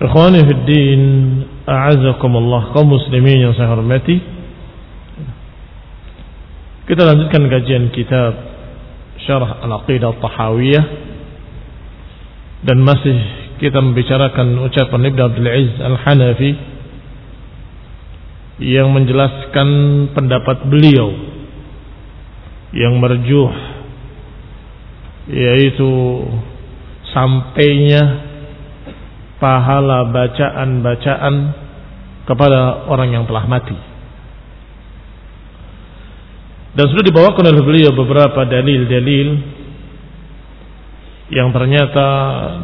Ikhwani fi din, a'azakumullah kaum muslimin yang saya hormati. Kita lanjutkan kajian kitab Syarah Al-Aqidah Tahawiyah dan masih kita membicarakan ucapan Ibnu Abdul Aziz Al-Hanafi yang menjelaskan pendapat beliau yang merjuh yaitu sampainya pahala bacaan-bacaan kepada orang yang telah mati. Dan sudah dibawakan oleh beliau beberapa dalil-dalil yang ternyata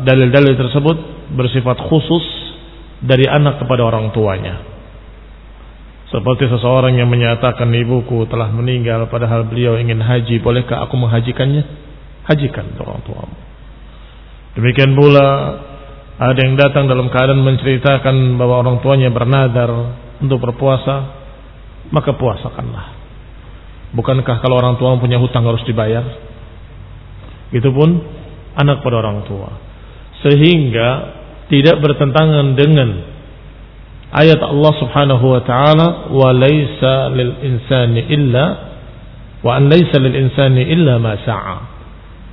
dalil-dalil tersebut bersifat khusus dari anak kepada orang tuanya. Seperti seseorang yang menyatakan ibuku telah meninggal padahal beliau ingin haji, bolehkah aku menghajikannya? Hajikan orang tuamu. Demikian pula ada yang datang dalam keadaan menceritakan bahwa orang tuanya bernadar untuk berpuasa, maka puasakanlah. Bukankah kalau orang tua punya hutang harus dibayar? Itu pun anak pada orang tua. Sehingga tidak bertentangan dengan ayat Allah Subhanahu wa taala wa laisa lil insani illa wa an laisa lil insani illa ma sa'a.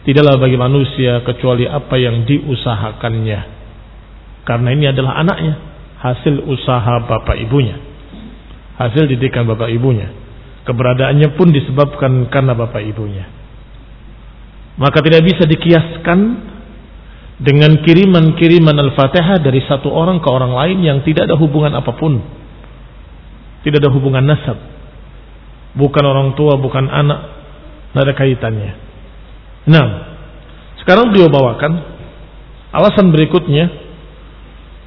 Tidaklah bagi manusia kecuali apa yang diusahakannya. Karena ini adalah anaknya, hasil usaha bapak ibunya, hasil didikan bapak ibunya. Keberadaannya pun disebabkan karena bapak ibunya. Maka tidak bisa dikiaskan dengan kiriman-kiriman Al-Fatihah dari satu orang ke orang lain yang tidak ada hubungan apa pun. Tidak ada hubungan nasab. Bukan orang tua, bukan anak. Tidak ada kaitannya. Nah, sekarang beliau bawakan alasan berikutnya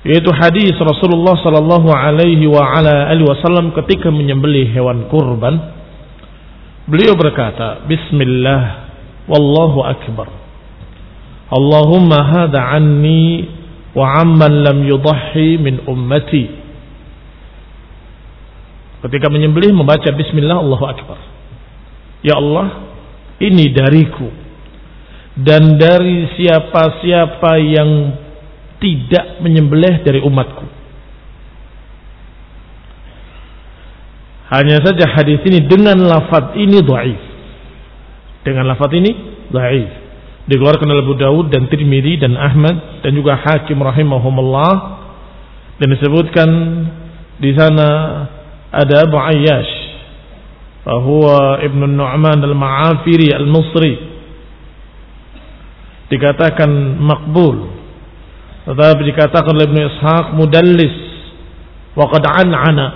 yaitu hadis Rasulullah sallallahu alaihi wa ala alihi wasallam ketika menyembelih hewan kurban. Beliau berkata bismillah wallahu akbar. Allahumma hada anni wa amman lam yudahhi min ummati. Ketika menyembelih membaca bismillah Allahu akbar. Ya Allah ini dariku. Dan dari siapa-siapa yang tidak menyembelih dari umatku. Hanya saja hadis ini dengan lafaz ini dhaif. Dengan lafaz ini dhaif. Dikeluarkan oleh Abu Dawud dan Tirmidzi dan Ahmad dan juga Hakim rahimahumullah dan disebutkan di sana ada Abu Ayyash bahwa Ibnu Nu'man al-Ma'afiri al-Musri dikatakan makbul Tetapi dikatakan oleh Ibnu Ishaq mudallis wa qad an'ana.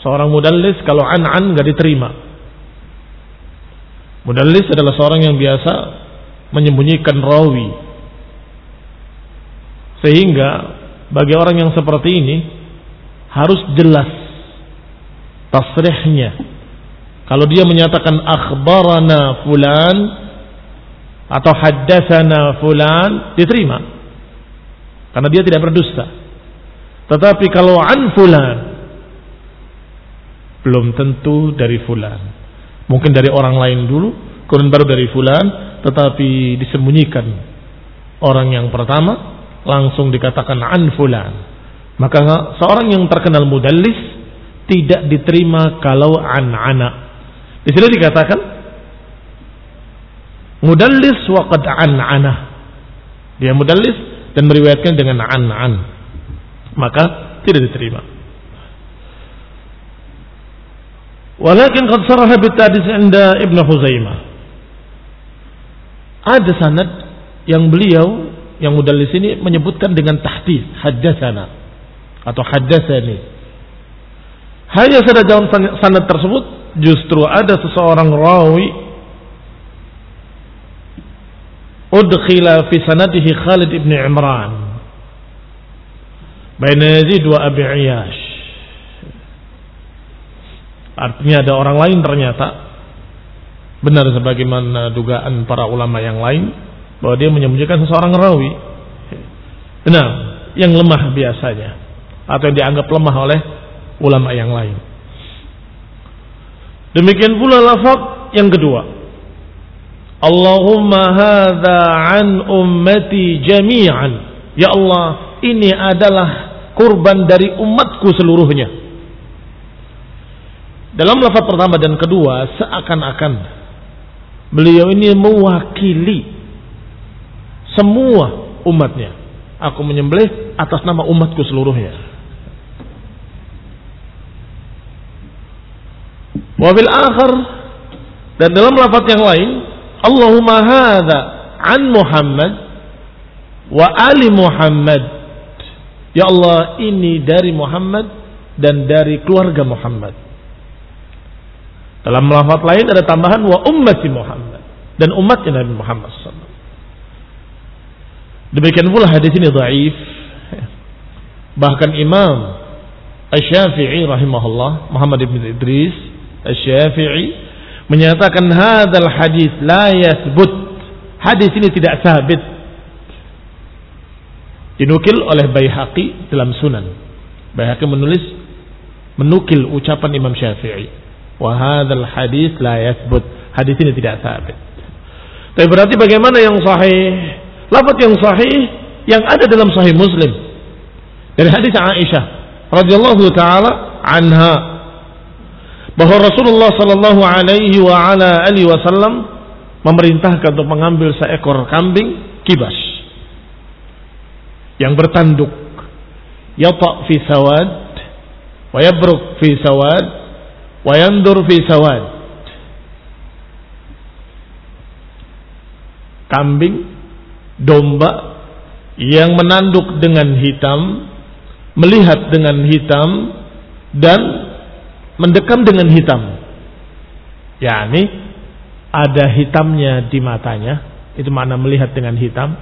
Seorang mudallis kalau an'an enggak diterima. Mudallis adalah seorang yang biasa menyembunyikan rawi. Sehingga bagi orang yang seperti ini harus jelas tasrihnya. Kalau dia menyatakan akhbarana fulan atau haddatsana fulan diterima. Karena dia tidak berdusta. Tetapi kalau an fulan belum tentu dari fulan. Mungkin dari orang lain dulu, kemudian baru dari fulan, tetapi disembunyikan orang yang pertama langsung dikatakan an fulan. Maka seorang yang terkenal mudallis tidak diterima kalau an anak. Di sini dikatakan mudallis waqad an anah. Dia mudallis dan meriwayatkan dengan an an. Maka tidak diterima. Walakin qad saraha bitadis inda Ibn Huzaimah. Ada sanad yang beliau yang mudallis ini menyebutkan dengan tahdis haddatsana atau haddatsani. Hanya saja dalam sanad tersebut justru ada seseorang rawi udkhila fi sanadihi Khalid ibn Imran baina Yazid wa Abi Iyash artinya ada orang lain ternyata benar sebagaimana dugaan para ulama yang lain bahwa dia menyembunyikan seseorang rawi. Nah, yang lemah biasanya atau yang dianggap lemah oleh ulama yang lain. Demikian pula lafaz yang kedua. Allahumma hadza an ummati jami'an. Ya Allah, ini adalah kurban dari umatku seluruhnya. Dalam lafaz pertama dan kedua seakan-akan beliau ini mewakili semua umatnya. Aku menyembelih atas nama umatku seluruhnya. Wabil akhir dan dalam lafaz yang lain, Allahumma hadza an Muhammad wa ali Muhammad. Ya Allah, ini dari Muhammad dan dari keluarga Muhammad. Dalam lafaz lain ada tambahan wa ummati Muhammad dan umatnya Nabi Muhammad SAW. Demikian pula hadis ini dhaif. Bahkan Imam Asy-Syafi'i rahimahullah Muhammad ibn Idris Asy-Syafi'i menyatakan hadal hadis la yasbut. Hadis ini tidak sabit. Dinukil oleh Baihaqi dalam Sunan. Baihaqi menulis menukil ucapan Imam Syafi'i. Wa hadzal hadis la yasbut. Hadis ini tidak sabit. Tapi berarti bagaimana yang sahih? Lafaz yang sahih yang ada dalam sahih Muslim dari hadis Aisyah radhiyallahu taala anha bahwa Rasulullah sallallahu alaihi wasallam memerintahkan untuk mengambil seekor kambing kibas yang bertanduk. Yata fi sawad wa yabruk fi sawad wa fi sawad. Kambing domba yang menanduk dengan hitam, melihat dengan hitam dan mendekam dengan hitam. yakni ada hitamnya di matanya, itu makna melihat dengan hitam,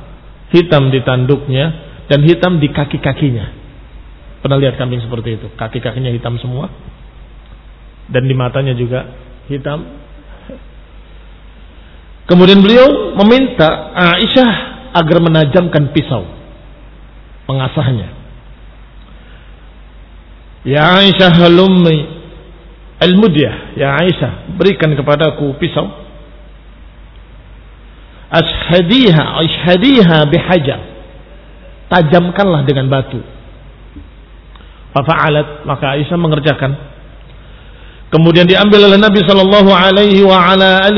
hitam di tanduknya dan hitam di kaki-kakinya. Pernah lihat kambing seperti itu, kaki-kakinya hitam semua dan di matanya juga hitam. Kemudian beliau meminta Aisyah agar menajamkan pisau mengasahnya. Ya Aisyah halummi al-mudyah. Ya Aisyah, berikan kepadaku pisau. Ashadiha, ashadiha bihajar. Tajamkanlah dengan batu. Fafa'alat, maka Aisyah mengerjakan. Kemudian diambil oleh Nabi Shallallahu Alaihi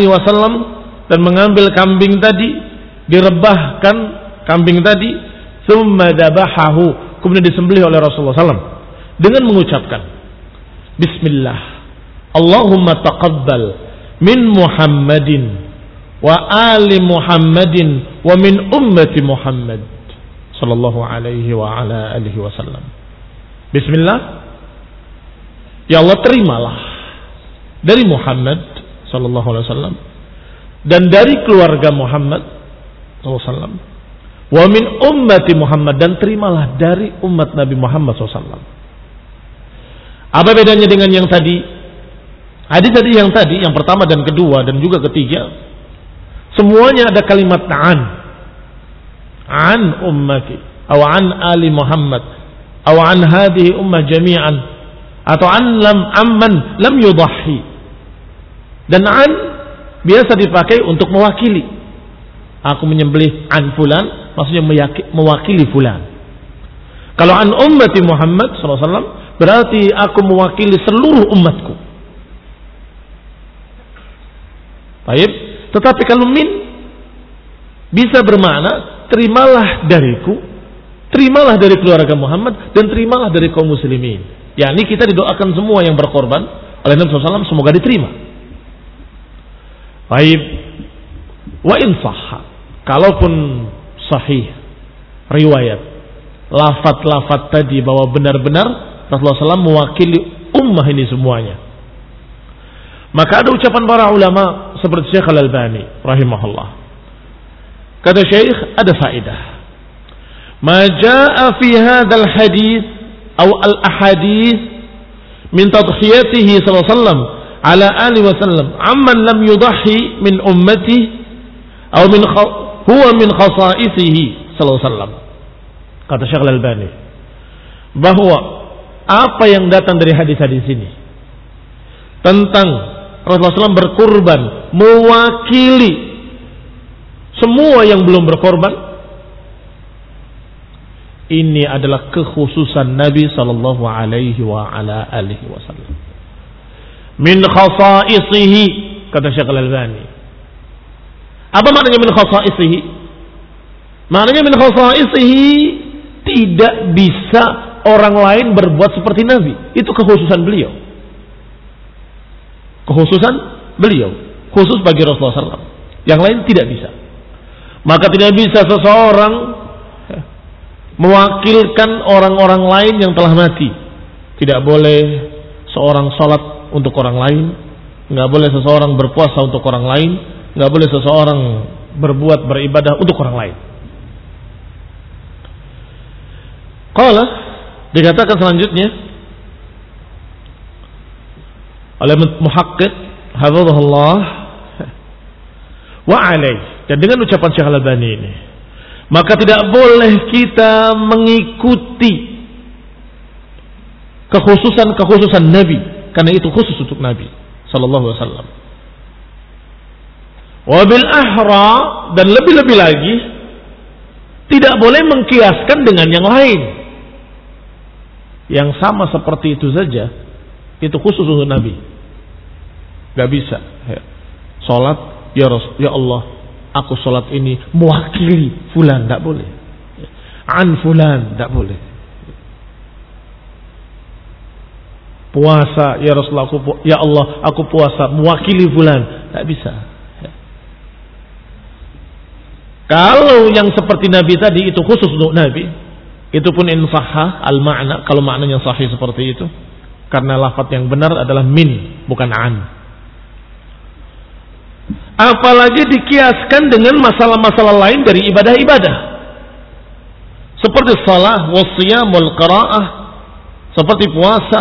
Wasallam dan mengambil kambing tadi direbahkan kambing tadi summa dabahahu kemudian disembelih oleh Rasulullah SAW dengan mengucapkan Bismillah Allahumma taqabbal min Muhammadin wa ali Muhammadin wa min ummati Muhammad sallallahu alaihi wa ala alihi wasallam. Bismillah. Ya Allah terimalah dari Muhammad sallallahu alaihi wasallam dan dari keluarga Muhammad sallallahu alaihi wasallam wa min ummati Muhammad dan terimalah dari umat Nabi Muhammad sallallahu Apa bedanya dengan yang tadi? Hadis tadi yang tadi, yang pertama dan kedua dan juga ketiga, semuanya ada kalimat ta'an. An ummati, atau an ali Muhammad, atau an hadhihi ummah jami'an, atau an lam amman lam yudahi. Dan an biasa dipakai untuk mewakili. Aku menyembelih an fulan, maksudnya mewakili fulan. Kalau an ummati Muhammad SAW, berarti aku mewakili seluruh umatku. Baik, tetapi kalau min bisa bermakna terimalah dariku, terimalah dari keluarga Muhammad dan terimalah dari kaum muslimin. Ya, ini kita didoakan semua yang berkorban oleh Nabi SAW semoga diterima. Baik, wa in sahha, kalaupun sahih riwayat lafat-lafat tadi bahwa benar-benar Rasulullah SAW mewakili ummah ini semuanya. Maka ada ucapan para ulama seperti Syekh Al-Albani rahimahullah. Kata Syekh ada faedah. Ma jaa fi hadzal hadis atau al-ahadith min tadhiyatihi sallallahu alaihi wasallam ala ali wasallam amman lam yudhi min ummati atau min huwa min khasaisihi sallallahu alaihi wasallam. Kata Syekh Al-Albani bahwa apa yang datang dari hadis-hadis ini tentang Rasulullah SAW berkorban mewakili semua yang belum berkorban. Ini adalah kekhususan Nabi sallallahu alaihi wa wasallam. Min khasaisihi kata Syekh Al-Albani. Apa maknanya min khasaisihi? Maknanya min khasaisihi tidak bisa orang lain berbuat seperti Nabi. Itu kekhususan beliau Kekhususan beliau. Khusus bagi Rasulullah SAW. Yang lain tidak bisa. Maka tidak bisa seseorang mewakilkan orang-orang lain yang telah mati. Tidak boleh seorang sholat untuk orang lain. Nggak boleh seseorang berpuasa untuk orang lain. Nggak boleh seseorang berbuat beribadah untuk orang lain. Kalau dikatakan selanjutnya oleh muhakkik hafizahullah wa alaih dan dengan ucapan Syekh Al-Albani ini maka tidak boleh kita mengikuti kekhususan-kekhususan Nabi karena itu khusus untuk Nabi sallallahu alaihi wasallam. Wabil ahra dan lebih-lebih lagi tidak boleh mengkiaskan dengan yang lain. Yang sama seperti itu saja itu khusus untuk Nabi. Gak bisa. Ya. Sholat, ya, ya Allah, aku sholat ini mewakili fulan, tidak boleh. An fulan, tidak boleh. Puasa, ya Rasulullah, aku, ya Allah, aku puasa mewakili fulan, tidak bisa. Ya. Kalau yang seperti Nabi tadi itu khusus untuk Nabi, itu pun insahah al makna kalau maknanya sahih seperti itu karena lafaz yang benar adalah min bukan an apalagi dikiaskan dengan masalah-masalah lain dari ibadah-ibadah. Seperti salah wasiyam wal qiraah seperti puasa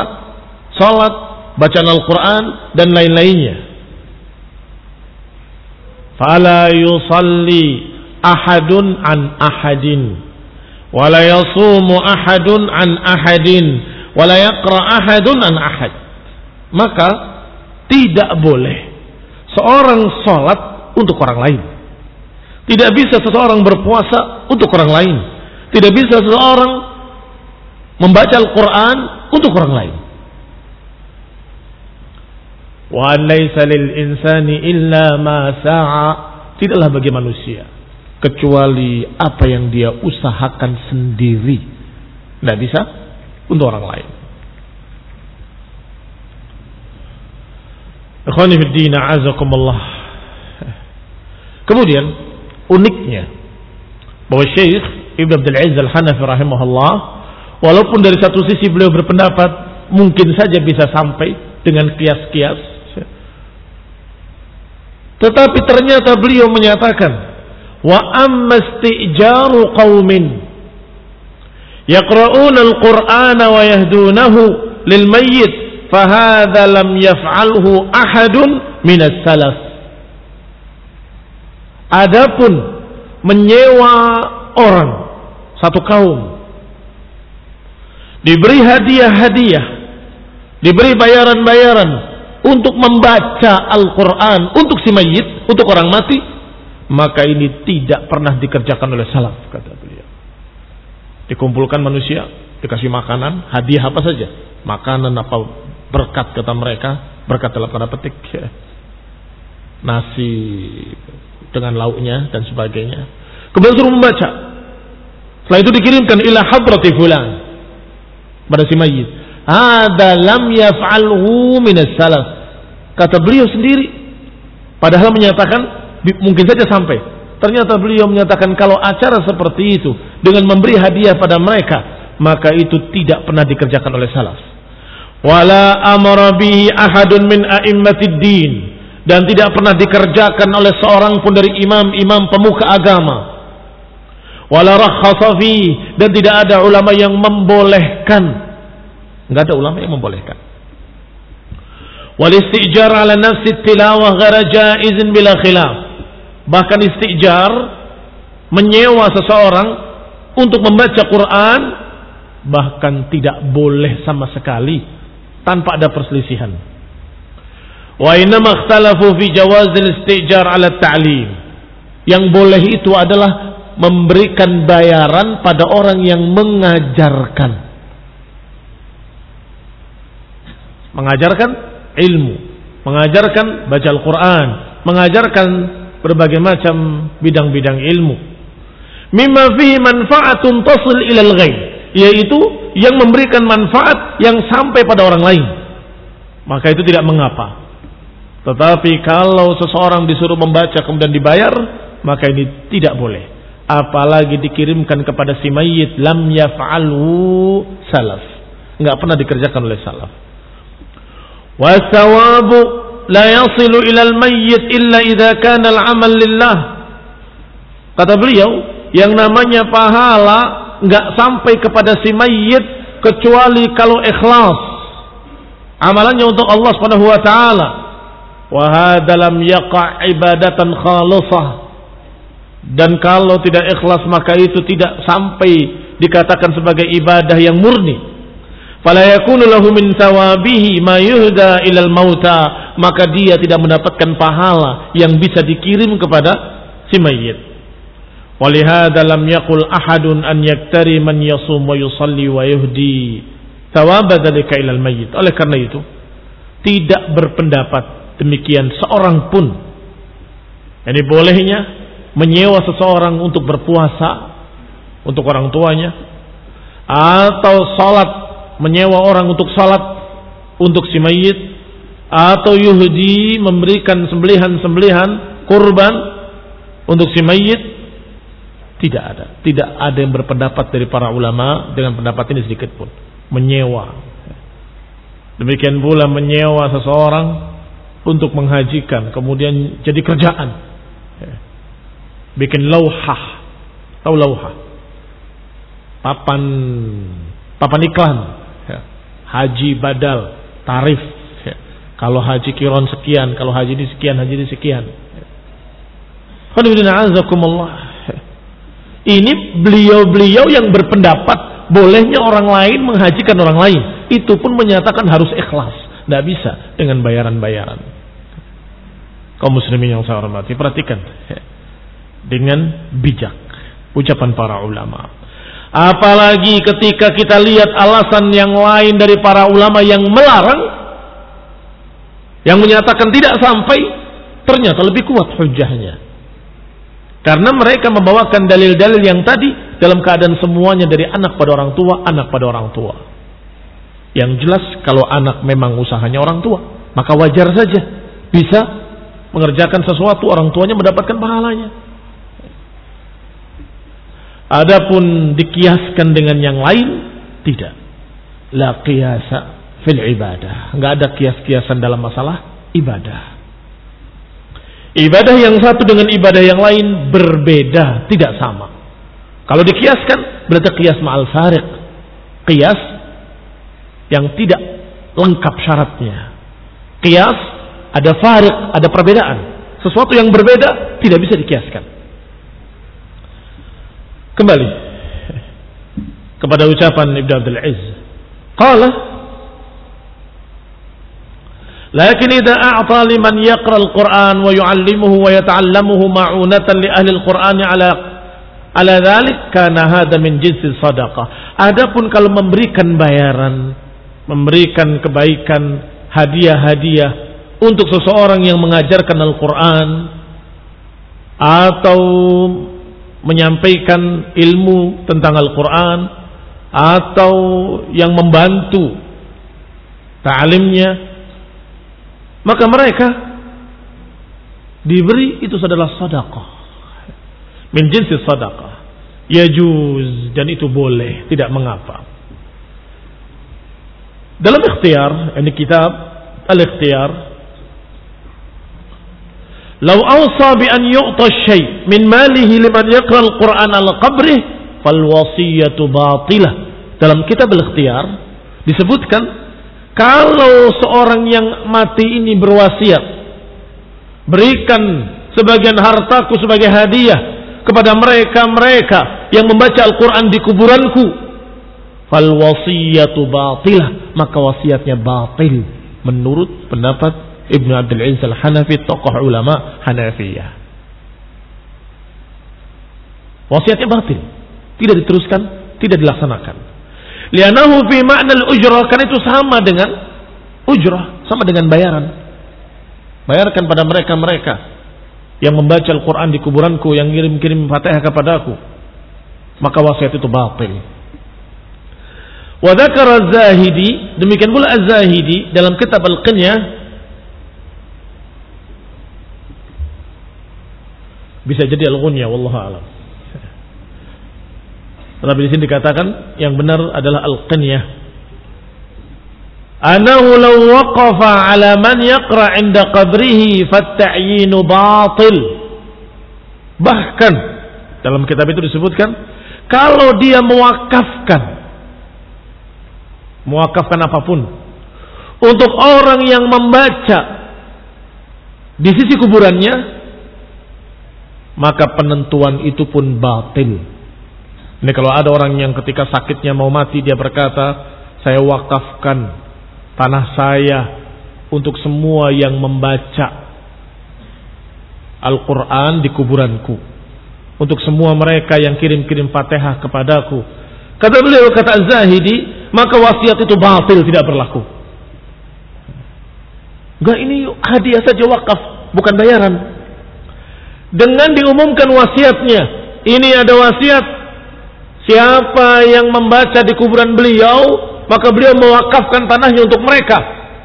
salat bacaan Al-Qur'an dan lain-lainnya. Fala yusalli ahadun an ahadin wala yasumu ahadun an ahadin wala yaqra ahadun an ahad. Maka tidak boleh seorang sholat untuk orang lain. Tidak bisa seseorang berpuasa untuk orang lain. Tidak bisa seseorang membaca Al-Quran untuk orang lain. Wa insani illa ma sa'a. Tidaklah bagi manusia kecuali apa yang dia usahakan sendiri. Tidak bisa untuk orang lain. Ikhwani azakumullah. Kemudian uniknya bahwa Syekh Ibn Abdul Aziz Al-Hanafi rahimahullah, walaupun dari satu sisi beliau berpendapat mungkin saja bisa sampai dengan kias-kias. Tetapi ternyata beliau menyatakan, wa amma istijaru qaumin yaqra'una al-Qur'ana wa yahdunahu lil mayyit fahadha lam yaf'alhu ahadun min as-salaf. Adapun menyewa orang satu kaum diberi hadiah-hadiah, diberi bayaran-bayaran untuk membaca Al-Quran untuk si mayit, untuk orang mati, maka ini tidak pernah dikerjakan oleh salaf, kata beliau. Dikumpulkan manusia, dikasih makanan, hadiah apa saja, makanan apa berkat kata mereka, berkat dalam tanda petik, ya. nasi dengan lauknya dan sebagainya. Kemudian suruh membaca. Setelah itu dikirimkan ila hadrati fulan pada si mayit. Ada lam yaf'alhu minas salaf. Kata beliau sendiri. Padahal menyatakan mungkin saja sampai. Ternyata beliau menyatakan kalau acara seperti itu dengan memberi hadiah pada mereka, maka itu tidak pernah dikerjakan oleh salaf. Wala amara bihi ahadun min a'immatid din dan tidak pernah dikerjakan oleh seorang pun dari imam-imam pemuka agama wala rakhasa dan tidak ada ulama yang membolehkan. Enggak ada ulama yang membolehkan. Wal istijar ala nafsi tilawah ghara jaizin bila khilaf. Bahkan istijar menyewa seseorang untuk membaca Quran bahkan tidak boleh sama sekali tanpa ada perselisihan. Wa inna ikhtalafu fi jawazil istijar ala ta'lim. Yang boleh itu adalah memberikan bayaran pada orang yang mengajarkan. Mengajarkan ilmu, mengajarkan baca Al-Quran, mengajarkan berbagai macam bidang-bidang ilmu. Mimma fihi manfaatun tasil ilal ghaib, yaitu yang memberikan manfaat yang sampai pada orang lain. Maka itu tidak mengapa. Tetapi kalau seseorang disuruh membaca kemudian dibayar, maka ini tidak boleh apalagi dikirimkan kepada si mayit lam yaf'alhu salaf enggak pernah dikerjakan oleh salaf wasawabu la yasilu ila al-mayyit illa idza kana al-amal lillah kata beliau yang namanya pahala enggak sampai kepada si mayit kecuali kalau ikhlas amalannya untuk Allah Subhanahu wa taala wa yaqa ibadatan khalisah dan kalau tidak ikhlas maka itu tidak sampai dikatakan sebagai ibadah yang murni. Fala yakunu lahu min thawabihi ma yuhda ilal mauta, maka dia tidak mendapatkan pahala yang bisa dikirim kepada si mayit. Yaqul ahadun an yaktari man yasum wa yusalli wa yuhdi thawaba dzalika ilal mayyit. Oleh karena itu, tidak berpendapat demikian seorang pun. Ini bolehnya menyewa seseorang untuk berpuasa untuk orang tuanya atau salat menyewa orang untuk salat untuk si mayit atau Yahudi memberikan sembelihan-sembelihan kurban untuk si mayit tidak ada. Tidak ada yang berpendapat dari para ulama dengan pendapat ini sedikit pun. Menyewa. Demikian pula menyewa seseorang untuk menghajikan kemudian jadi kerjaan. Bikin lauhah. Tahu lauhah? Papan papan iklan. Haji badal tarif. Kalau haji kiron sekian kalau haji ini sekian haji ini sekian. Ya. Ini beliau-beliau yang berpendapat bolehnya orang lain menghajikan orang lain itu pun menyatakan harus ikhlas tidak bisa dengan bayaran-bayaran kaum muslimin yang saya hormati perhatikan dengan bijak. Ucapan para ulama. Apalagi ketika kita lihat alasan yang lain dari para ulama yang melarang, yang menyatakan tidak sampai, ternyata lebih kuat hujahnya. Karena mereka membawakan dalil-dalil yang tadi dalam keadaan semuanya dari anak pada orang tua, anak pada orang tua. Yang jelas kalau anak memang usahanya orang tua, maka wajar saja bisa mengerjakan sesuatu orang tuanya mendapatkan pahalanya. Adapun dikiaskan dengan yang lain tidak. La qiyasa fil ibadah. Enggak ada kias-kiasan dalam masalah ibadah. Ibadah yang satu dengan ibadah yang lain berbeda, tidak sama. Kalau dikiaskan berarti kias ma'al fariq. Kias yang tidak lengkap syaratnya. Kias ada fariq, ada perbedaan. Sesuatu yang berbeda tidak bisa dikiaskan. Kembali kepada ucapan Ibnu Abdul Aziz. Qala Lakin idza a'ta liman yaqra al-Qur'an wa yu'allimuhu wa yata'allamuhu ma'unatan li ahli al-Qur'an 'ala ala dhalik kana hada min jinsi sadaqah. Adapun kalau memberikan bayaran, memberikan kebaikan, hadiah-hadiah untuk seseorang yang mengajarkan Al-Qur'an atau menyampaikan ilmu tentang Al-Quran atau yang membantu ta'alimnya maka mereka diberi itu adalah sadaqah. Min jinsi sadaqah. Yajuz dan itu boleh tidak mengapa. Dalam ikhtiar ini kitab al-ikhtiar Lau awsa bi an yu'ta syai' min malihi liman yaqra al-Qur'an al qabrih fal wasiyatu batilah. Dalam kitab al-ikhtiyar disebutkan kalau seorang yang mati ini berwasiat berikan sebagian hartaku sebagai hadiah kepada mereka-mereka yang membaca Al-Quran di kuburanku fal wasiyatu batilah maka wasiatnya batil menurut pendapat Ibnu Abdul Aziz Al-Hanafi tokoh ulama Hanafiyah. Wasiatnya batil, tidak diteruskan, tidak dilaksanakan. Lianahu fi makna al-ujrah kan itu sama dengan ujrah, sama dengan bayaran. Bayarkan pada mereka-mereka yang membaca Al-Quran di kuburanku, yang kirim-kirim fatihah kepadaku. Maka wasiat itu batil. Wa zahidi demikian pula Az-Zahidi dalam kitab Al-Qinyah Bisa jadi al-ghunya wallahu alam. Tapi di sini dikatakan yang benar adalah al-qinyah. Anahu law waqafa ala man yaqra 'inda qabrihi fatta'yinu batil. Bahkan dalam kitab itu disebutkan kalau dia mewakafkan mewakafkan apa pun untuk orang yang membaca di sisi kuburannya maka penentuan itu pun batil. Ini kalau ada orang yang ketika sakitnya mau mati dia berkata, saya wakafkan tanah saya untuk semua yang membaca Al-Quran di kuburanku. Untuk semua mereka yang kirim-kirim fatihah kepadaku. Kata beliau, kata Zahidi, maka wasiat itu batil, tidak berlaku. Enggak ini hadiah saja wakaf, bukan bayaran dengan diumumkan wasiatnya. Ini ada wasiat. Siapa yang membaca di kuburan beliau, maka beliau mewakafkan tanahnya untuk mereka.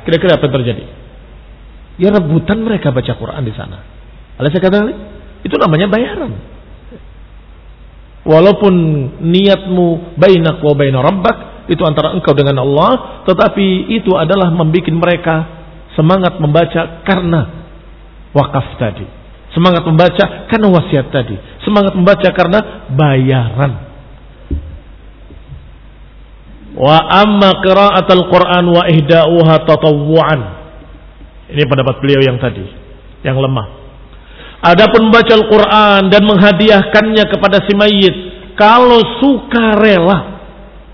Kira-kira apa yang terjadi? Ya rebutan mereka baca Quran di sana. Oleh saya katakan, itu namanya bayaran. Walaupun niatmu bainak wa baina rabbak, itu antara engkau dengan Allah, tetapi itu adalah membuat mereka semangat membaca karena wakaf tadi. Semangat membaca karena wasiat tadi. Semangat membaca karena bayaran. Wa amma qira'at al-Quran wa ihda'uha tatawwu'an. Ini pendapat beliau yang tadi, yang lemah. Adapun membaca Al-Quran dan menghadiahkannya kepada si mayit, kalau suka rela,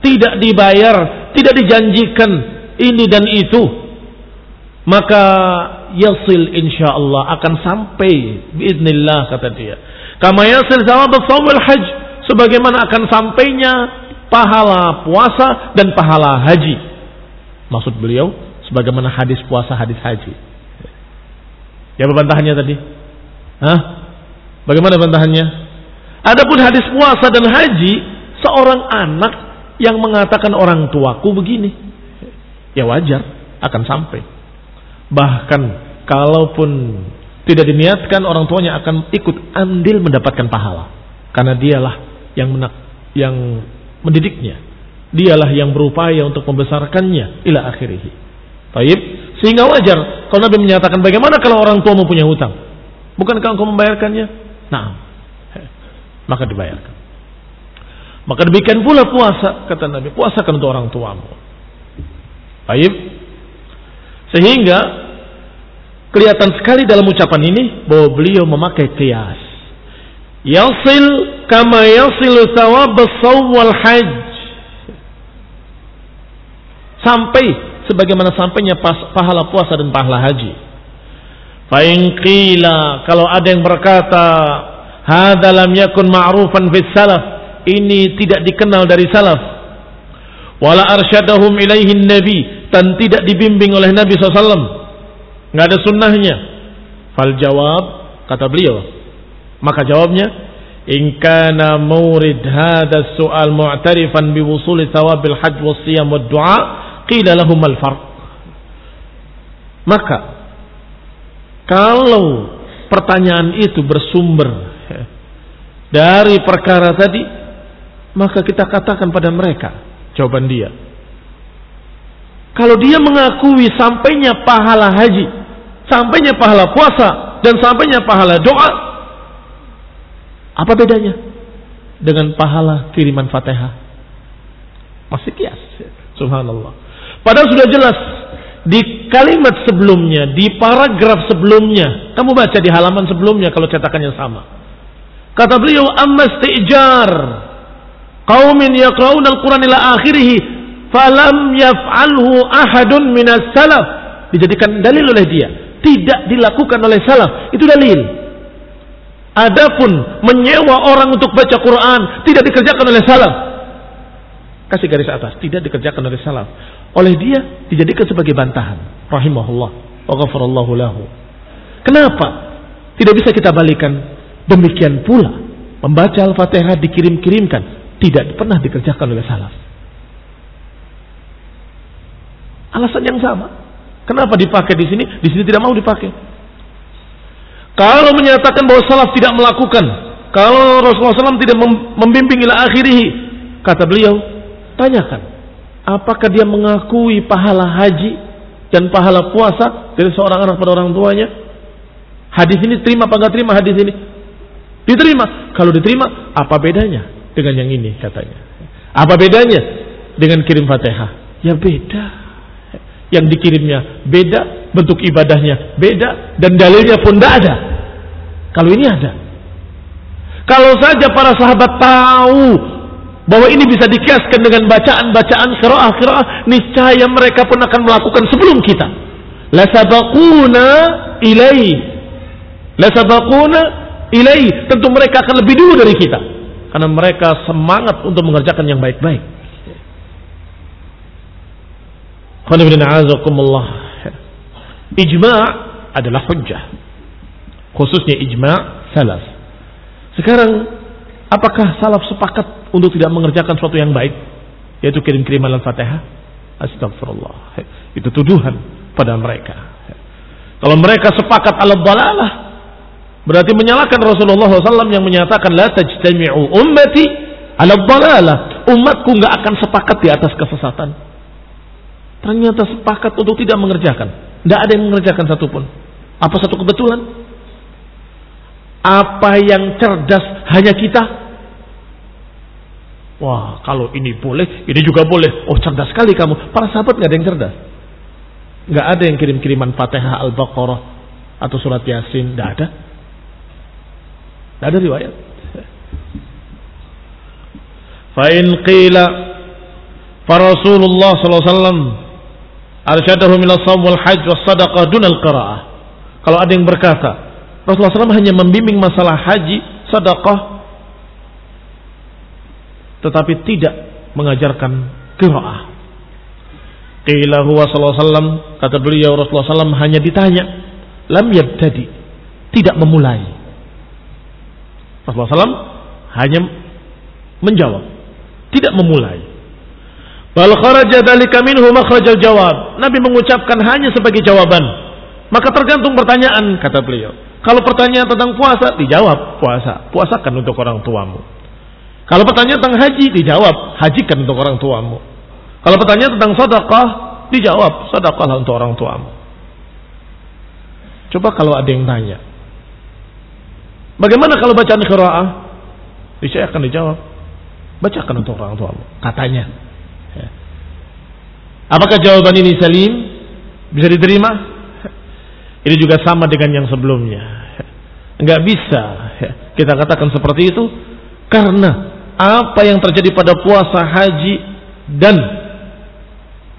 tidak dibayar, tidak dijanjikan ini dan itu, maka yasil insyaallah akan sampai biiznillah kata dia. Kama yasil sawab shawmil haj sebagaimana akan sampainya pahala puasa dan pahala haji. Maksud beliau sebagaimana hadis puasa hadis haji. Ya bantahannya tadi? Hah? Bagaimana bantahannya? Adapun hadis puasa dan haji seorang anak yang mengatakan orang tuaku begini. Ya wajar akan sampai. Bahkan kalaupun tidak diniatkan orang tuanya akan ikut andil mendapatkan pahala. Karena dialah yang menak, yang mendidiknya. Dialah yang berupaya untuk membesarkannya ila akhirih. Baik, sehingga wajar kalau Nabi menyatakan bagaimana kalau orang tua punya hutang? Bukankah engkau membayarkannya? Nah, maka dibayarkan. Maka demikian pula puasa, kata Nabi, puasakan untuk orang tuamu. Baik. Sehingga kelihatan sekali dalam ucapan ini bahwa beliau memakai kias. Yasil kama yasil sawab wal hajj. Sampai sebagaimana sampainya pahala puasa dan pahala haji. Fa'in qila kalau ada yang berkata hadza lam yakun ma'rufan fis salaf ini tidak dikenal dari salaf wala arsyadahum ilaihin nabi dan tidak dibimbing oleh Nabi SAW nggak ada sunnahnya fal jawab kata beliau maka jawabnya in kana murid hadha su'al mu'tarifan bi wusuli thawabil hajj was siyam wad du'a qila lahum al farq maka kalau pertanyaan itu bersumber dari perkara tadi maka kita katakan pada mereka jawaban dia kalau dia mengakui sampainya pahala haji sampainya pahala puasa dan sampainya pahala doa. Apa bedanya dengan pahala kiriman Fatihah? Masih kias. Subhanallah. Padahal sudah jelas di kalimat sebelumnya, di paragraf sebelumnya, kamu baca di halaman sebelumnya kalau cetakannya sama. Kata beliau, "Amma istijar qaumin yaqra'una al-Qur'an ila akhirih falam yaf'alhu ahadun minas salaf." Dijadikan dalil oleh dia tidak dilakukan oleh salaf. Itu dalil. Adapun menyewa orang untuk baca Quran tidak dikerjakan oleh salaf. Kasih garis atas, tidak dikerjakan oleh salaf. Oleh dia dijadikan sebagai bantahan. Rahimahullah wa lahu. Kenapa? Tidak bisa kita balikan. Demikian pula membaca Al-Fatihah dikirim-kirimkan tidak pernah dikerjakan oleh salaf. Alasan yang sama. Kenapa dipakai di sini? Di sini tidak mau dipakai. Kalau menyatakan bahwa salaf tidak melakukan, kalau Rasulullah SAW tidak membimbing ila akhirih, kata beliau, tanyakan, apakah dia mengakui pahala haji dan pahala puasa dari seorang anak pada orang tuanya? Hadis ini terima apa enggak terima hadis ini? Diterima. Kalau diterima, apa bedanya dengan yang ini katanya? Apa bedanya dengan kirim Fatihah? Ya beda yang dikirimnya beda, bentuk ibadahnya beda, dan dalilnya pun tidak ada. Kalau ini ada. Kalau saja para sahabat tahu bahwa ini bisa dikiaskan dengan bacaan-bacaan kiraah-kiraah, niscaya mereka pun akan melakukan sebelum kita. La sabaquna ilai. La sabaquna ilai. Tentu mereka akan lebih dulu dari kita. Karena mereka semangat untuk mengerjakan yang baik-baik. Ijma' adalah hujjah. Khususnya ijma' salaf. Sekarang, apakah salaf sepakat untuk tidak mengerjakan sesuatu yang baik? Yaitu kirim-kiriman Al-Fatihah? Astagfirullah. Itu tuduhan pada mereka. Kalau mereka sepakat ala dalalah, berarti menyalahkan Rasulullah SAW yang menyatakan la tajtami'u ummati ala dalalah. Umatku nggak akan sepakat di atas kesesatan ternyata sepakat untuk tidak mengerjakan. Tidak ada yang mengerjakan satupun. Apa satu kebetulan? Apa yang cerdas hanya kita? Wah, kalau ini boleh, ini juga boleh. Oh, cerdas sekali kamu. Para sahabat nggak ada yang cerdas. Nggak ada yang kirim-kiriman Fatihah Al-Baqarah atau surat Yasin. Nggak ada. Nggak ada riwayat. Fa'in qila Rasulullah sallallahu alaihi wasallam arsyadahu min as wal hajj was sadaqah dunal qiraah. Kalau ada yang berkata, Rasulullah SAW hanya membimbing masalah haji, sadaqah, tetapi tidak mengajarkan qiraah. Qila huwa sallallahu kata beliau Rasulullah SAW hanya ditanya, lam yabtadi, tidak memulai. Rasulullah SAW hanya menjawab, tidak memulai. Bal kharaja dzalika minhu makhrajal jawab. Nabi mengucapkan hanya sebagai jawaban. Maka tergantung pertanyaan kata beliau. Kalau pertanyaan tentang puasa dijawab puasa, puasakan untuk orang tuamu. Kalau pertanyaan tentang haji, dijawab, hajikan untuk orang tuamu. Kalau pertanyaan tentang sedekah, dijawab, sedekahlah untuk orang tuamu. Coba kalau ada yang tanya, bagaimana kalau bacaan qiraah? Saya akan dijawab, bacakan untuk orang tuamu, katanya. Ya. Apakah jawaban ini salim? Bisa diterima? Ini juga sama dengan yang sebelumnya. Enggak bisa kita katakan seperti itu karena apa yang terjadi pada puasa haji dan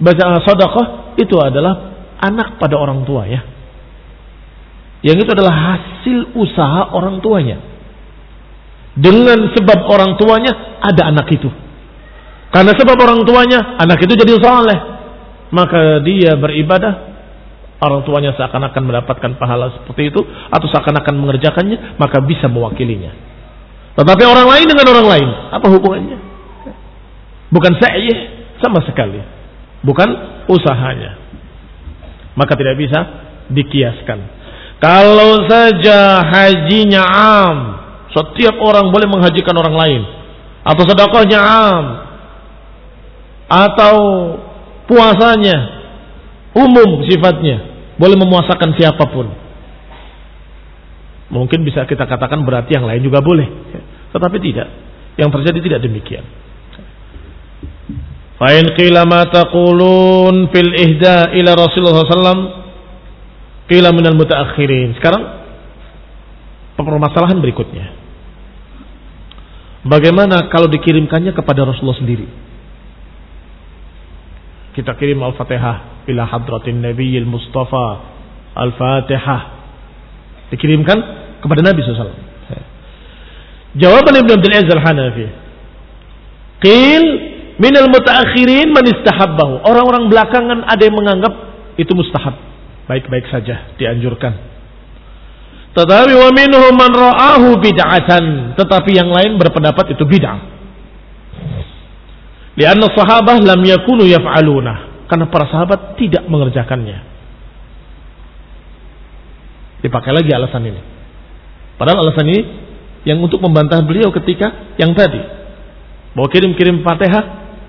baca sedekah itu adalah anak pada orang tua ya. Yang itu adalah hasil usaha orang tuanya. Dengan sebab orang tuanya ada anak itu. Karena sebab orang tuanya anak itu jadi saleh. Maka dia beribadah orang tuanya seakan-akan mendapatkan pahala seperti itu atau seakan-akan mengerjakannya maka bisa mewakilinya. Tetapi orang lain dengan orang lain, apa hubungannya? Bukan sa'yih sama sekali. Bukan usahanya. Maka tidak bisa dikiaskan. Kalau saja hajinya am, setiap orang boleh menghajikan orang lain. Atau sedekahnya am. Atau puasanya umum sifatnya. Boleh memuasakan siapa pun. Mungkin bisa kita katakan berarti yang lain juga boleh. Tetapi tidak. Yang terjadi tidak demikian. Fa'in qila ma taqulun fil ihda ila Rasulullah SAW qila minal mutaakhirin. Sekarang permasalahan berikutnya. Bagaimana kalau dikirimkannya kepada Rasulullah sendiri? Kita kirim Al-Fatihah ila hadratin Nabiyil Mustafa Al-Fatihah. Dikirimkan kepada Nabi SAW. Jawaban Ibn Abdul Aziz Al-Hanafi. Qil minal mutaakhirin man istahabbahu. Orang-orang belakangan ada yang menganggap itu mustahab. Baik-baik saja dianjurkan. Tetapi wa minhum man ra'ahu bid'atan. Tetapi yang lain berpendapat itu bid'ah. Lianna sahabah lam yakunu yaf'aluna. Karena para sahabat tidak mengerjakannya. Dipakai lagi alasan ini. Padahal alasan ini yang untuk membantah beliau ketika yang tadi. Bahwa kirim-kirim fatihah,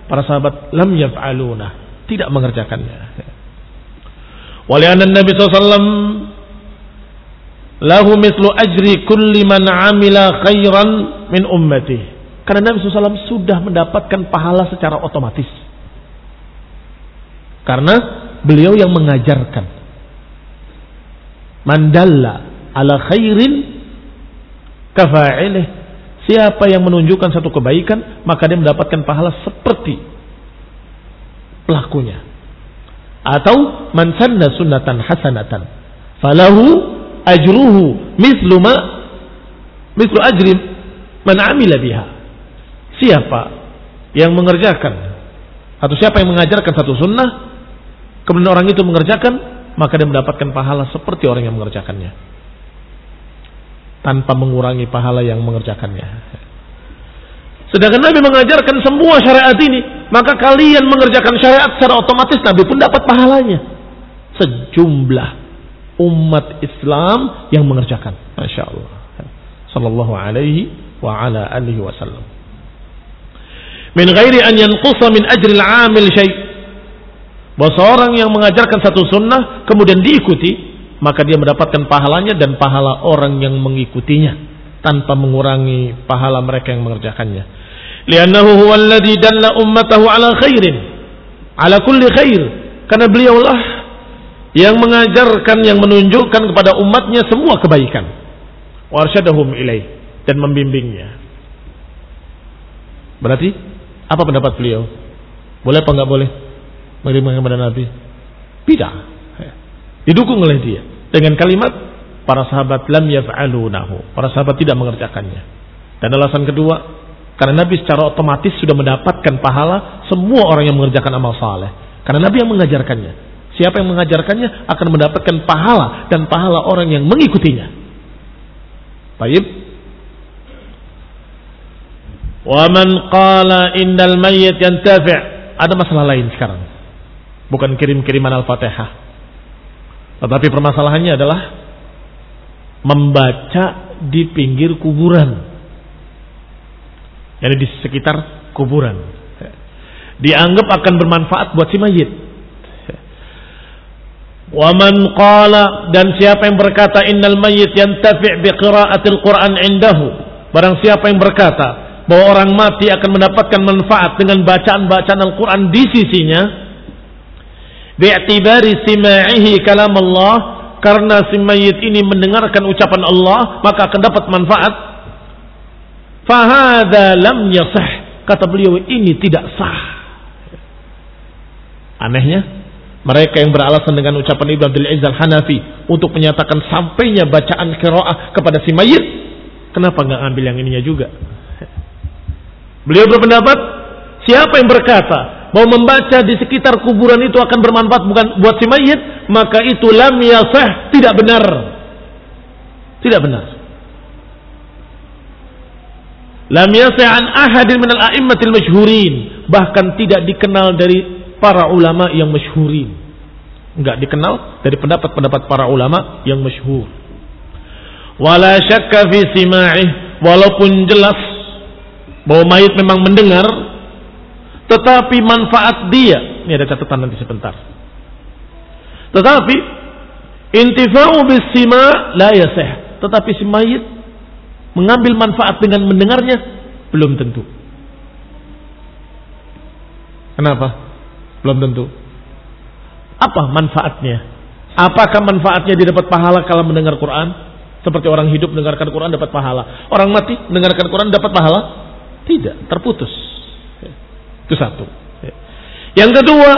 para sahabat lam yaf'aluna. Tidak mengerjakannya. Walianan Nabi SAW lahu mislu ajri kulli man amila khairan min ummati. Karena Nabi SAW sudah mendapatkan pahala secara otomatis. Karena beliau yang mengajarkan. Mandalla ala khairin kafa'ilih. Siapa yang menunjukkan satu kebaikan, maka dia mendapatkan pahala seperti pelakunya. Atau man sanna sunnatan hasanatan. Falahu ajruhu mislu ma mislu ajri man amila biha siapa yang mengerjakan atau siapa yang mengajarkan satu sunnah kemudian orang itu mengerjakan maka dia mendapatkan pahala seperti orang yang mengerjakannya. Tanpa mengurangi pahala yang mengerjakannya. Sedangkan Nabi mengajarkan semua syariat ini maka kalian mengerjakan syariat secara otomatis Nabi pun dapat pahalanya. Sejumlah umat Islam yang mengerjakan. Masya Allah. Sallallahu alaihi wa ala alihi wasallam min ghairi an yanqusa min ajril amil syai. Bahwa seorang yang mengajarkan satu sunnah kemudian diikuti, maka dia mendapatkan pahalanya dan pahala orang yang mengikutinya tanpa mengurangi pahala mereka yang mengerjakannya. Liannahu huwa alladhi dalla ummatahu ala khairin, ala kulli khair. Karena beliaulah yang mengajarkan, yang menunjukkan kepada umatnya semua kebaikan. Warsyadahum ilaih dan membimbingnya. Berarti apa pendapat beliau? Boleh apa enggak boleh mengirimkan kepada Nabi? Tidak. Didukung oleh dia dengan kalimat para sahabat lam yaf'alunahu. Para sahabat tidak mengerjakannya. Dan alasan kedua, karena Nabi secara otomatis sudah mendapatkan pahala semua orang yang mengerjakan amal saleh. Karena Nabi yang mengajarkannya. Siapa yang mengajarkannya akan mendapatkan pahala dan pahala orang yang mengikutinya. Baik, Wa man qala indal mayyit yantafi' ada masalah lain sekarang. Bukan kirim-kiriman Al-Fatihah. Tetapi permasalahannya adalah membaca di pinggir kuburan. Jadi di sekitar kuburan. Dianggap akan bermanfaat buat si mayit. Waman qala dan siapa yang berkata innal mayyit yantafi' bi qira'atil Qur'an indahu. Barang siapa yang berkata bahwa orang mati akan mendapatkan manfaat dengan bacaan-bacaan Al-Qur'an di sisinya bi'tibari sima'ihi kalam Allah karena si mayit ini mendengarkan ucapan Allah maka akan dapat manfaat. Fahada lam yasah kata beliau ini tidak sah. Anehnya mereka yang beralasan dengan ucapan Ibnu Abdul Aziz Al-Hanafi untuk menyatakan sampainya bacaan qiraah kepada si mayit, kenapa nggak ambil yang ininya juga? Beliau berpendapat, siapa yang berkata mau membaca di sekitar kuburan itu akan bermanfaat bukan buat si mayit, maka itu lam yasah, tidak benar. Tidak benar. Lam yasah an ahadin minal a'immatil masyhurin, bahkan tidak dikenal dari para ulama yang masyhurin. Enggak dikenal dari pendapat-pendapat para ulama yang masyhur. Wala syakka fi sima'ih, walaupun jelas bahwa mayit memang mendengar, tetapi manfaat dia, ini ada catatan nanti sebentar. Tetapi intifa'u bis sima' la yasih. Tetapi si mayit mengambil manfaat dengan mendengarnya belum tentu. Kenapa? Belum tentu. Apa manfaatnya? Apakah manfaatnya dia dapat pahala kalau mendengar Quran? Seperti orang hidup mendengarkan Quran dapat pahala. Orang mati mendengarkan Quran dapat pahala? Tidak, terputus. Itu satu. Yang kedua,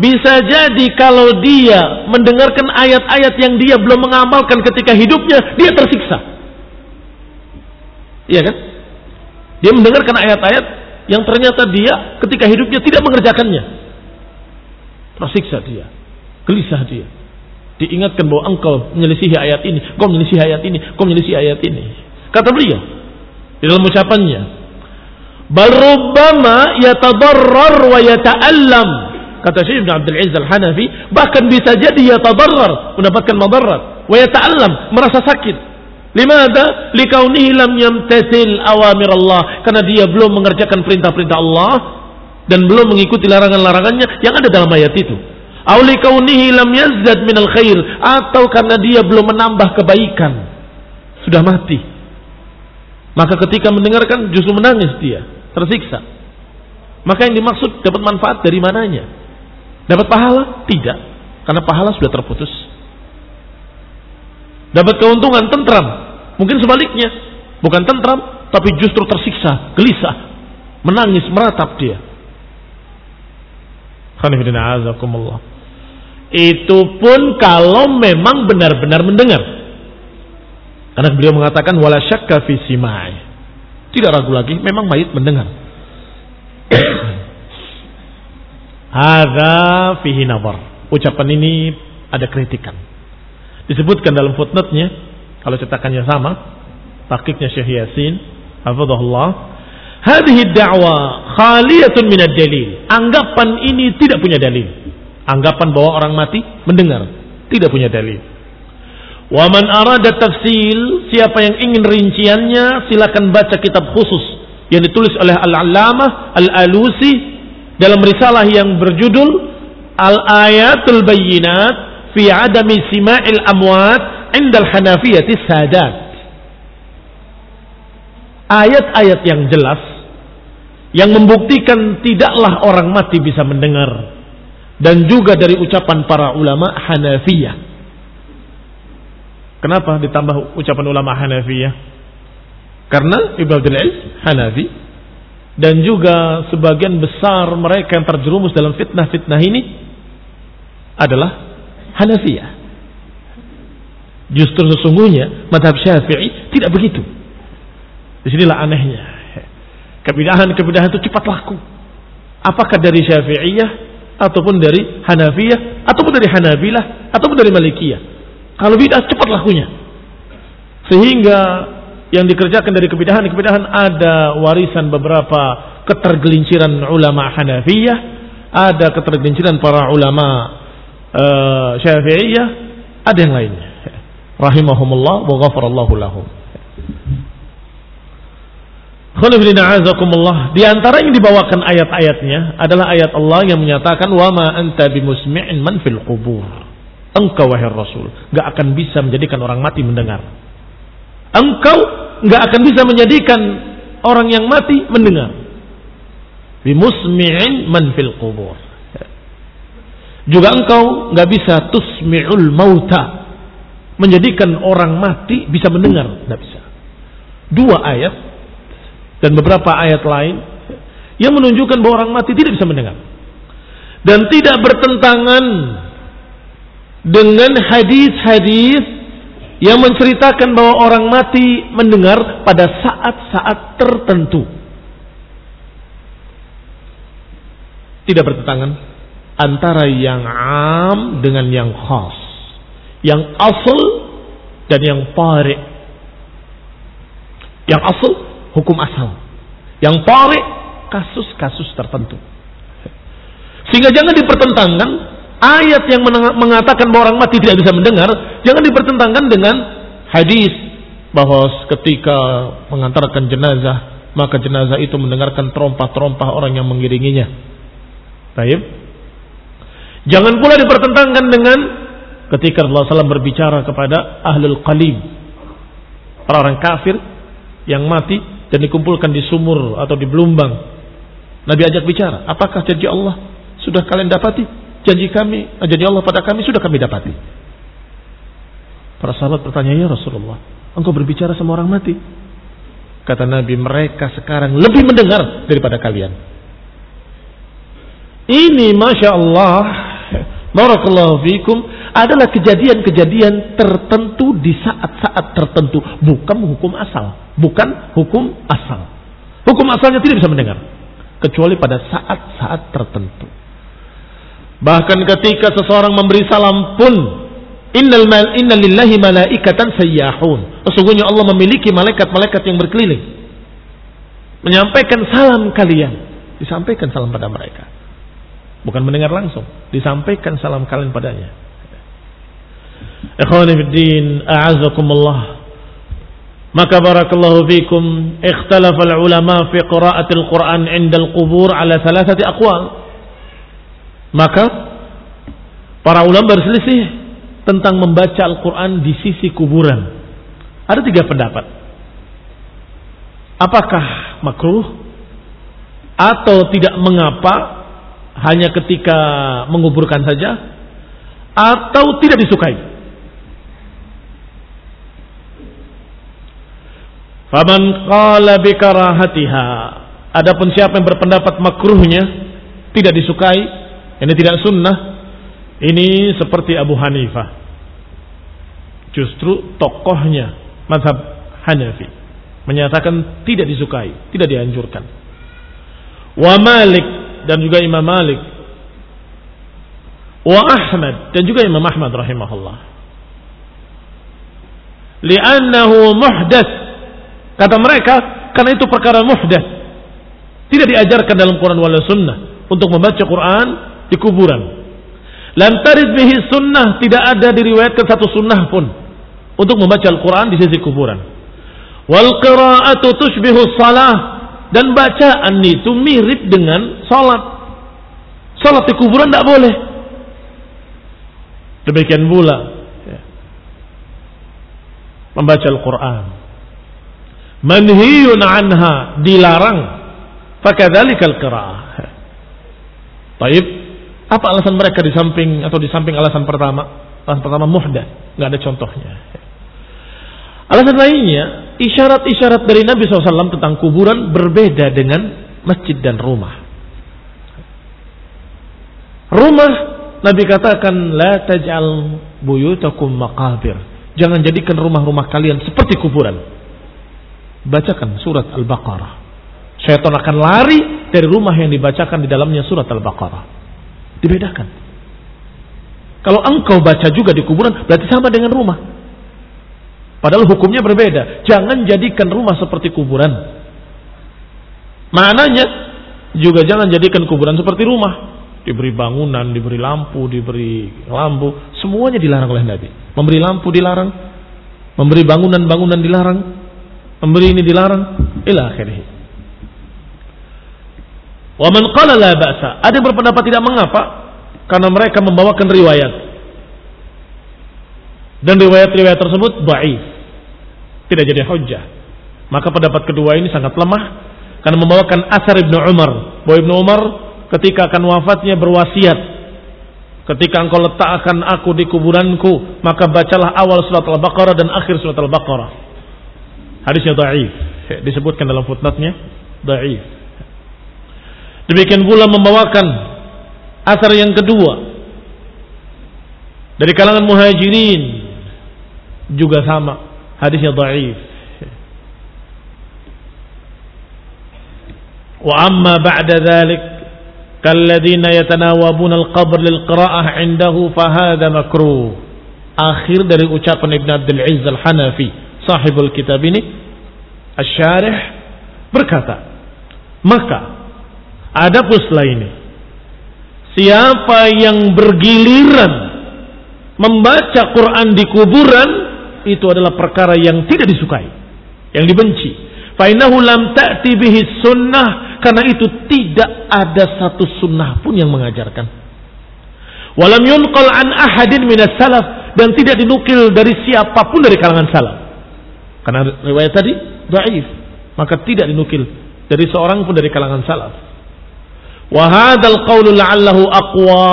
bisa jadi kalau dia mendengarkan ayat-ayat yang dia belum mengamalkan ketika hidupnya, dia tersiksa. Iya kan? Dia mendengarkan ayat-ayat yang ternyata dia ketika hidupnya tidak mengerjakannya. Tersiksa dia. Gelisah dia. Diingatkan bahwa engkau menyelisihi ayat ini. Kau menyelisihi ayat ini. Kau menyelisihi ayat ini. Kata beliau. Di dalam ucapannya. Bal rubbama yatadarrar wa yata'allam. Kata Syekh Ibn Abdul Aziz Al-Hanafi. Bahkan bisa jadi yatadarrar. Mendapatkan madarat. Wa yata'allam. Merasa sakit. Limada? Likaunihi lam yamtasil awamir Allah. Karena dia belum mengerjakan perintah-perintah Allah dan belum mengikuti larangan-larangannya yang ada dalam ayat itu. Auli kaunihi lam yazdad minal khair atau karena dia belum menambah kebaikan. Sudah mati. Maka ketika mendengarkan justru menangis dia, tersiksa. Maka yang dimaksud dapat manfaat dari mananya? Dapat pahala? Tidak. Karena pahala sudah terputus. Dapat keuntungan tentram. Mungkin sebaliknya. Bukan tentram, tapi justru tersiksa, gelisah, menangis, meratap dia. Itu pun kalau memang benar-benar mendengar. Karena beliau mengatakan wala syakka fi. Tidak ragu lagi, memang mayit mendengar. Hadza fihi nazar. Ucapan ini ada kritikan. Disebutkan dalam footnote-nya kalau cetakannya sama, takiknya Syekh Yasin, hafizahullah, Hadhihi da'wa khaliyatun minad dalil. Anggapan ini tidak punya dalil. Anggapan bahwa orang mati mendengar tidak punya dalil. Wa man arada tafsil, siapa yang ingin rinciannya silakan baca kitab khusus yang ditulis oleh Al-Allamah Al-Alusi dalam risalah yang berjudul Al-Ayatul Bayyinat fi adami sima'il amwat indal hanafiyati sadat ayat-ayat yang jelas yang membuktikan tidaklah orang mati bisa mendengar dan juga dari ucapan para ulama Hanafiyah. Kenapa ditambah ucapan ulama Hanafiyah? Karena Ibnu Abdul Aziz Hanafi dan juga sebagian besar mereka yang terjerumus dalam fitnah-fitnah ini adalah Hanafiyah. Justru sesungguhnya madhab Syafi'i tidak begitu. Di sinilah anehnya. Kebidahan-kebidahan itu cepat laku. Apakah dari Syafi'iyah ataupun dari Hanafiyah ataupun dari Hanabilah ataupun dari Malikiyah. Kalau bidah cepat lakunya. Sehingga yang dikerjakan dari kebidahan-kebidahan ada warisan beberapa ketergelinciran ulama Hanafiyah, ada ketergelinciran para ulama uh, Syafi'iyah, ada yang lainnya. Rahimahumullah wa ghafarallahu lahum. Di antara yang dibawakan ayat-ayatnya adalah ayat Allah yang menyatakan wa ma anta bimusmi'in man fil qubur. Engkau wahai Rasul gak akan bisa menjadikan orang mati mendengar. Engkau gak akan bisa menjadikan orang yang mati mendengar. Bimusmi'in man fil qubur. Juga engkau gak bisa tusmi'ul mauta. Menjadikan orang mati bisa mendengar. Gak bisa. Dua ayat dan beberapa ayat lain yang menunjukkan bahwa orang mati tidak bisa mendengar dan tidak bertentangan dengan hadis-hadis yang menceritakan bahwa orang mati mendengar pada saat-saat tertentu. Tidak bertentangan antara yang am dengan yang khas. Yang asal dan yang pare. Yang asal hukum asal. Yang tarik kasus-kasus tertentu. Sehingga jangan dipertentangkan ayat yang mengatakan bahwa orang mati tidak bisa mendengar, jangan dipertentangkan dengan hadis bahwa ketika mengantarkan jenazah, maka jenazah itu mendengarkan terompah-terompah orang yang mengiringinya. Baik. Jangan pula dipertentangkan dengan ketika Allah SAW berbicara kepada ahlul qalim, orang-orang kafir yang mati dan dikumpulkan di sumur atau di belumbang. Nabi ajak bicara, apakah janji Allah sudah kalian dapati? Janji kami, eh, janji Allah pada kami sudah kami dapati. Para sahabat bertanya, ya Rasulullah, engkau berbicara sama orang mati. Kata Nabi, mereka sekarang lebih mendengar daripada kalian. Ini Masya Allah, Barakallahu fikum adalah kejadian-kejadian tertentu di saat-saat tertentu, bukan hukum asal bukan hukum asal. Hukum asalnya tidak bisa mendengar kecuali pada saat-saat tertentu. Bahkan ketika seseorang memberi salam pun innal mal innalillahi malaikatan sayyahun. Sesungguhnya Allah memiliki malaikat-malaikat yang berkeliling menyampaikan salam kalian, disampaikan salam pada mereka. Bukan mendengar langsung, disampaikan salam kalian padanya. Ikhwani fiddin, a'azakumullah. Maka barakallahu fikum ikhtalafa ulama fi qiraatil Quran 'inda al-qubur ala thalathati aqwal. Maka para ulama berselisih tentang membaca Al-Quran di sisi kuburan. Ada tiga pendapat. Apakah makruh atau tidak mengapa hanya ketika menguburkan saja atau tidak disukai? Faman qala bikarahatiha. Adapun siapa yang berpendapat makruhnya tidak disukai, ini tidak sunnah, ini seperti Abu Hanifah. Justru tokohnya mazhab Hanafi menyatakan tidak disukai, tidak dianjurkan. Wa Malik dan juga Imam Malik. Wa Ahmad dan juga Imam Ahmad rahimahullah. Li'annahu muhdath Kata mereka, karena itu perkara muhdath. Tidak diajarkan dalam Quran wal sunnah untuk membaca Quran di kuburan. Lam tarid bihi sunnah tidak ada diriwayatkan satu sunnah pun untuk membaca Al-Quran di sisi kuburan. Wal qira'atu tushbihu salah dan bacaan itu mirip dengan salat. Salat di kuburan tidak boleh. Demikian pula ya. membaca Al-Quran manhiyun anha dilarang fakadzalikal qiraah Taib apa alasan mereka di samping atau di samping alasan pertama? Alasan pertama muhdath nggak ada contohnya. Alasan lainnya isyarat-isyarat dari Nabi SAW tentang kuburan berbeda dengan masjid dan rumah. Rumah Nabi katakan la taj'al buyutakum maqabir. Jangan jadikan rumah-rumah kalian seperti kuburan. Bacakan surat Al-Baqarah. Syaitan akan lari dari rumah yang dibacakan di dalamnya surat Al-Baqarah. Dibedakan. Kalau engkau baca juga di kuburan, berarti sama dengan rumah. Padahal hukumnya berbeda. Jangan jadikan rumah seperti kuburan. Maknanya juga jangan jadikan kuburan seperti rumah. Diberi bangunan, diberi lampu, diberi lampu. Semuanya dilarang oleh Nabi. Memberi lampu dilarang. Memberi bangunan-bangunan dilarang memberi ini dilarang ila akhirih Wa man qala la ba'sa. Ada yang berpendapat tidak mengapa karena mereka membawakan riwayat. Dan riwayat-riwayat tersebut dhaif. Tidak jadi hujjah. Maka pendapat kedua ini sangat lemah karena membawakan asar Ibnu Umar. Bahwa Ibnu Umar ketika akan wafatnya berwasiat Ketika engkau letakkan aku di kuburanku, maka bacalah awal surat Al-Baqarah dan akhir surat Al-Baqarah. Hadisnya dhaif. Disebutkan dalam footnote-nya dhaif. Demikian pula membawakan asar yang kedua dari kalangan muhajirin juga sama hadisnya dhaif. Wa amma ba'da dhalik kalladzina yatanawabuna al-qabr lil qira'ah 'indahu fa hadha makruh. Akhir dari ucapan Ibn Abdul Aziz Al-Hanafi, sahibul kitab ini, asy berkata, maka ada pusla ini siapa yang bergiliran membaca Quran di kuburan itu adalah perkara yang tidak disukai yang dibenci fa innahu lam ta'ti bihi sunnah karena itu tidak ada satu sunnah pun yang mengajarkan. Walam yunqal an ahadin minas salaf dan tidak dinukil dari siapa pun dari kalangan salaf. Karena riwayat tadi dhaif, maka tidak dinukil dari seorang pun dari kalangan salaf. Wa hadzal qaulu la'allahu aqwa.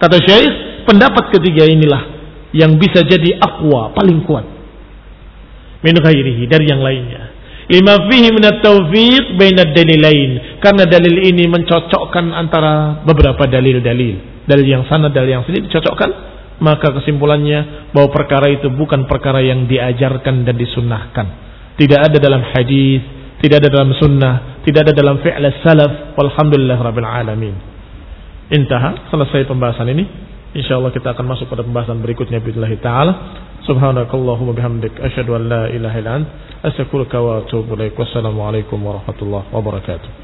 Kata Syekh, pendapat ketiga inilah yang bisa jadi aqwa, paling kuat. Min ghairihi dari yang lainnya. Lima fihi minat taufiq bainad dalilain. Karena dalil ini mencocokkan antara beberapa dalil-dalil. Dalil yang sana, dalil yang sini dicocokkan. Maka kesimpulannya bahwa perkara itu bukan perkara yang diajarkan dan disunnahkan. Tidak ada dalam hadis, tidak ada dalam sunnah, tidak ada dalam fi'l salaf. Walhamdulillah rabbil alamin. Intaha, selesai pembahasan ini. Insyaallah kita akan masuk pada pembahasan berikutnya billahi taala. Subhanakallahumma bihamdik asyhadu an la ilaha illa anta wa atubu. Wassalamualaikum warahmatullahi wabarakatuh.